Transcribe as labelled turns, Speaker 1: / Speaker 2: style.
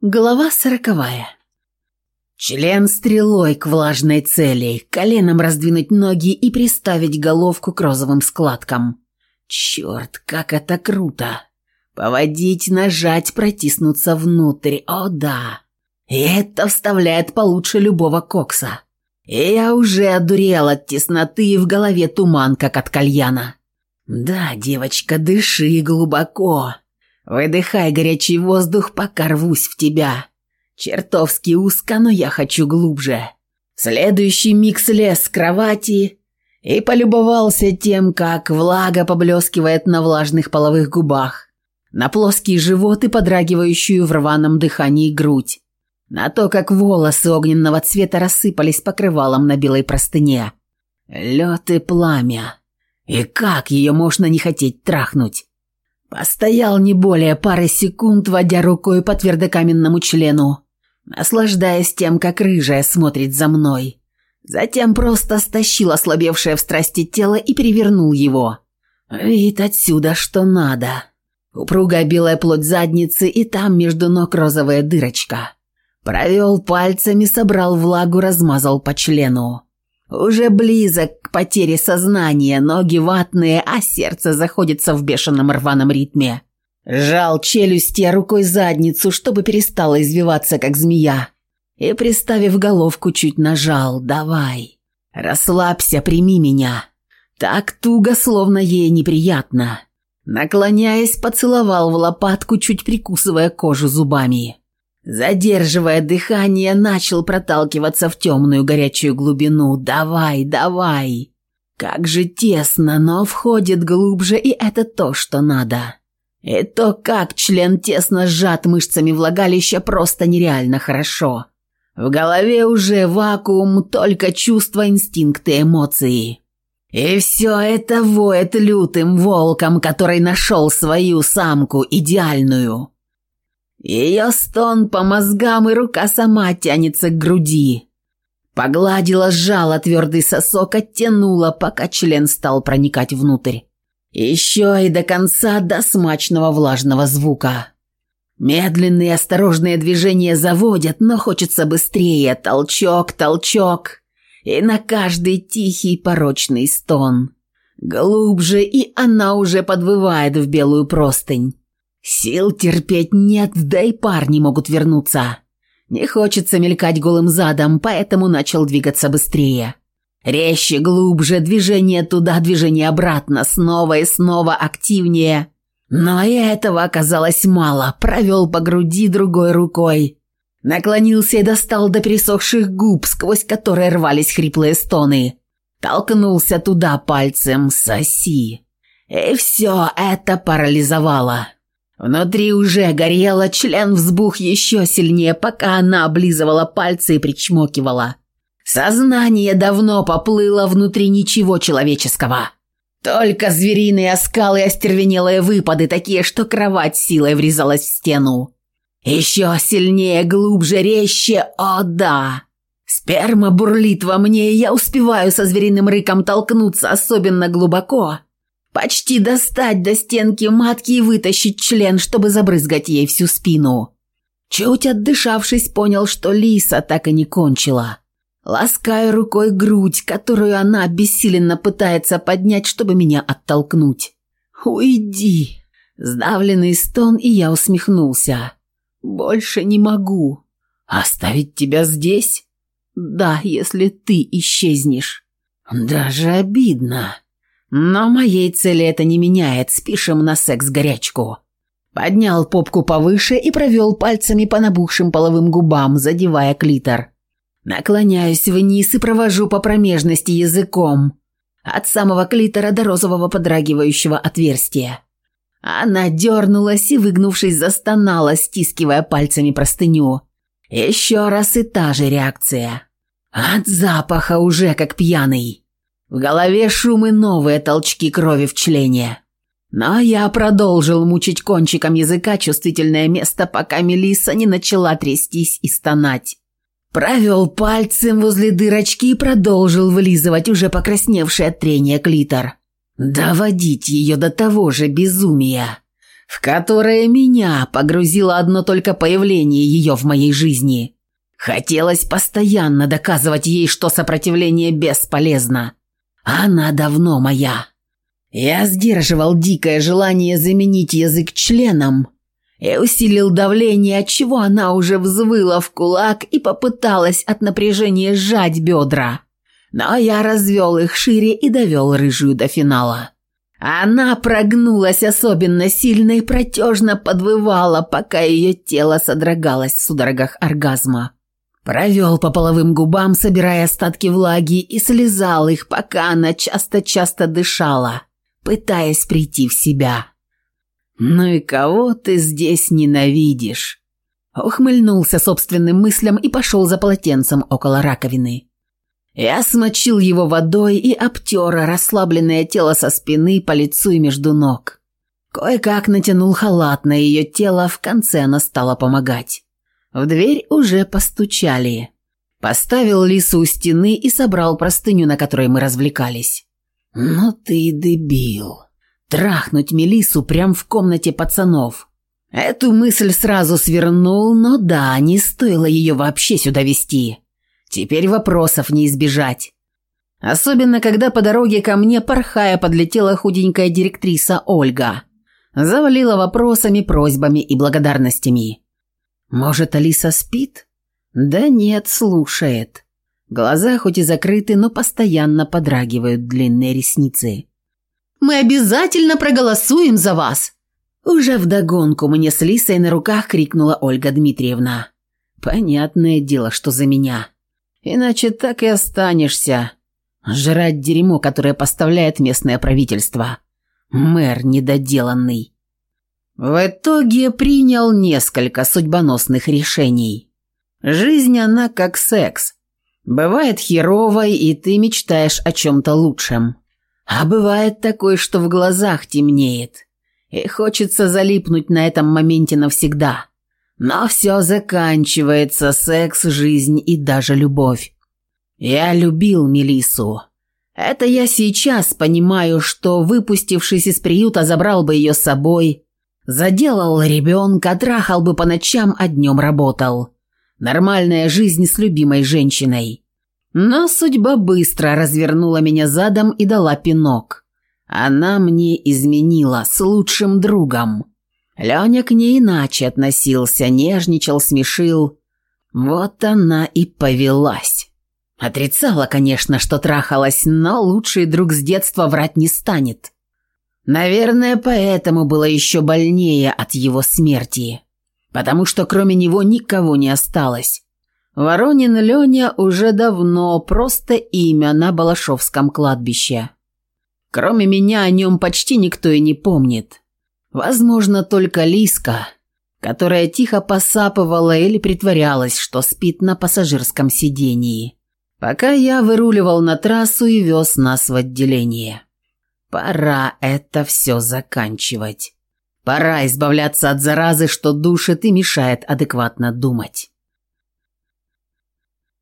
Speaker 1: Глава сороковая. Член стрелой к влажной цели, коленом раздвинуть ноги и приставить головку к розовым складкам. Черт, как это круто! Поводить, нажать, протиснуться внутрь, о да! Это вставляет получше любого кокса. И я уже одурел от тесноты и в голове туман, как от кальяна. Да, девочка, дыши глубоко. Выдыхай горячий воздух, пока рвусь в тебя. Чертовски узко, но я хочу глубже. Следующий миг слез с кровати и полюбовался тем, как влага поблескивает на влажных половых губах, на плоский живот и подрагивающую в рваном дыхании грудь, на то, как волосы огненного цвета рассыпались покрывалом на белой простыне. Лед и пламя. И как ее можно не хотеть трахнуть? Постоял не более пары секунд, водя рукой по твердокаменному члену, наслаждаясь тем, как рыжая смотрит за мной. Затем просто стащил ослабевшее в страсти тело и перевернул его. Вид отсюда что надо. Упругая белая плоть задницы и там между ног розовая дырочка. Провел пальцами, собрал влагу, размазал по члену. Уже близок к потере сознания, ноги ватные, а сердце заходится в бешеном рваном ритме. Жал челюсти, а рукой задницу, чтобы перестала извиваться, как змея. И, приставив головку, чуть нажал «давай». «Расслабься, прими меня». Так туго, словно ей неприятно. Наклоняясь, поцеловал в лопатку, чуть прикусывая кожу зубами. Задерживая дыхание, начал проталкиваться в темную горячую глубину. «Давай, давай!» Как же тесно, но входит глубже, и это то, что надо. И то, как член тесно сжат мышцами влагалища, просто нереально хорошо. В голове уже вакуум, только чувства, инстинкты, эмоции. И все это воет лютым волком, который нашел свою самку идеальную. Ее стон по мозгам и рука сама тянется к груди. Погладила жало твердый сосок, оттянула, пока член стал проникать внутрь. Еще и до конца до смачного влажного звука. Медленные осторожные движения заводят, но хочется быстрее. Толчок, толчок. И на каждый тихий порочный стон. Глубже, и она уже подвывает в белую простынь. Сил терпеть нет, да и парни могут вернуться. Не хочется мелькать голым задом, поэтому начал двигаться быстрее. Резче, глубже, движение туда, движение обратно, снова и снова активнее. Но и этого оказалось мало. Провел по груди другой рукой. Наклонился и достал до пересохших губ, сквозь которые рвались хриплые стоны. Толкнулся туда пальцем «Соси». И все это парализовало. Внутри уже горело, член взбух еще сильнее, пока она облизывала пальцы и причмокивала. Сознание давно поплыло внутри ничего человеческого. Только звериные оскалы и остервенелые выпады, такие, что кровать силой врезалась в стену. Еще сильнее, глубже, резче, о да! Сперма бурлит во мне, и я успеваю со звериным рыком толкнуться особенно глубоко – почти достать до стенки матки и вытащить член, чтобы забрызгать ей всю спину. Чуть отдышавшись, понял, что Лиса так и не кончила. Лаская рукой грудь, которую она бессиленно пытается поднять, чтобы меня оттолкнуть. «Уйди!» Сдавленный стон, и я усмехнулся. «Больше не могу». «Оставить тебя здесь?» «Да, если ты исчезнешь». «Даже обидно». Но моей цели это не меняет, спишем на секс-горячку». Поднял попку повыше и провел пальцами по набухшим половым губам, задевая клитор. Наклоняюсь вниз и провожу по промежности языком. От самого клитора до розового подрагивающего отверстия. Она дернулась и, выгнувшись, застонала, стискивая пальцами простыню. Еще раз и та же реакция. От запаха уже как пьяный. В голове шум и новые толчки крови в члене. Но я продолжил мучить кончиком языка чувствительное место, пока Мелиса не начала трястись и стонать. Провел пальцем возле дырочки и продолжил вылизывать уже покрасневшее от трения клитор. Доводить ее до того же безумия, в которое меня погрузило одно только появление ее в моей жизни. Хотелось постоянно доказывать ей, что сопротивление бесполезно она давно моя. Я сдерживал дикое желание заменить язык членом. Я усилил давление, от чего она уже взвыла в кулак и попыталась от напряжения сжать бедра. Но я развел их шире и довел рыжую до финала. Она прогнулась особенно сильно и протяжно подвывала, пока ее тело содрогалось в судорогах оргазма. Провел по половым губам, собирая остатки влаги, и слезал их, пока она часто-часто дышала, пытаясь прийти в себя. «Ну и кого ты здесь ненавидишь?» Ухмыльнулся собственным мыслям и пошел за полотенцем около раковины. Я смочил его водой и обтер расслабленное тело со спины по лицу и между ног. Кое-как натянул халат на ее тело, в конце она стала помогать. В дверь уже постучали. Поставил лису у стены и собрал простыню, на которой мы развлекались. «Ну ты и дебил!» Трахнуть Мелису прямо в комнате пацанов. Эту мысль сразу свернул, но да, не стоило ее вообще сюда вести. Теперь вопросов не избежать. Особенно, когда по дороге ко мне порхая подлетела худенькая директриса Ольга. Завалила вопросами, просьбами и благодарностями. Может, Алиса спит? Да нет, слушает. Глаза хоть и закрыты, но постоянно подрагивают длинные ресницы. «Мы обязательно проголосуем за вас!» Уже вдогонку мне с Лисой на руках крикнула Ольга Дмитриевна. «Понятное дело, что за меня. Иначе так и останешься. Жрать дерьмо, которое поставляет местное правительство. Мэр недоделанный». В итоге принял несколько судьбоносных решений. Жизнь она как секс. Бывает херовой, и ты мечтаешь о чем-то лучшем. А бывает такое, что в глазах темнеет. И хочется залипнуть на этом моменте навсегда. Но все заканчивается, секс, жизнь и даже любовь. Я любил Мелису. Это я сейчас понимаю, что, выпустившись из приюта, забрал бы ее с собой – Заделал ребенка, трахал бы по ночам, а днем работал. Нормальная жизнь с любимой женщиной. Но судьба быстро развернула меня задом и дала пинок. Она мне изменила с лучшим другом. Леня к ней иначе относился, нежничал, смешил. Вот она и повелась. Отрицала, конечно, что трахалась, но лучший друг с детства врать не станет. Наверное, поэтому было еще больнее от его смерти. Потому что кроме него никого не осталось. Воронин Леня уже давно просто имя на Балашовском кладбище. Кроме меня о нем почти никто и не помнит. Возможно, только Лиска, которая тихо посапывала или притворялась, что спит на пассажирском сидении, пока я выруливал на трассу и вез нас в отделение. Пора это все заканчивать. Пора избавляться от заразы, что душит и мешает адекватно думать.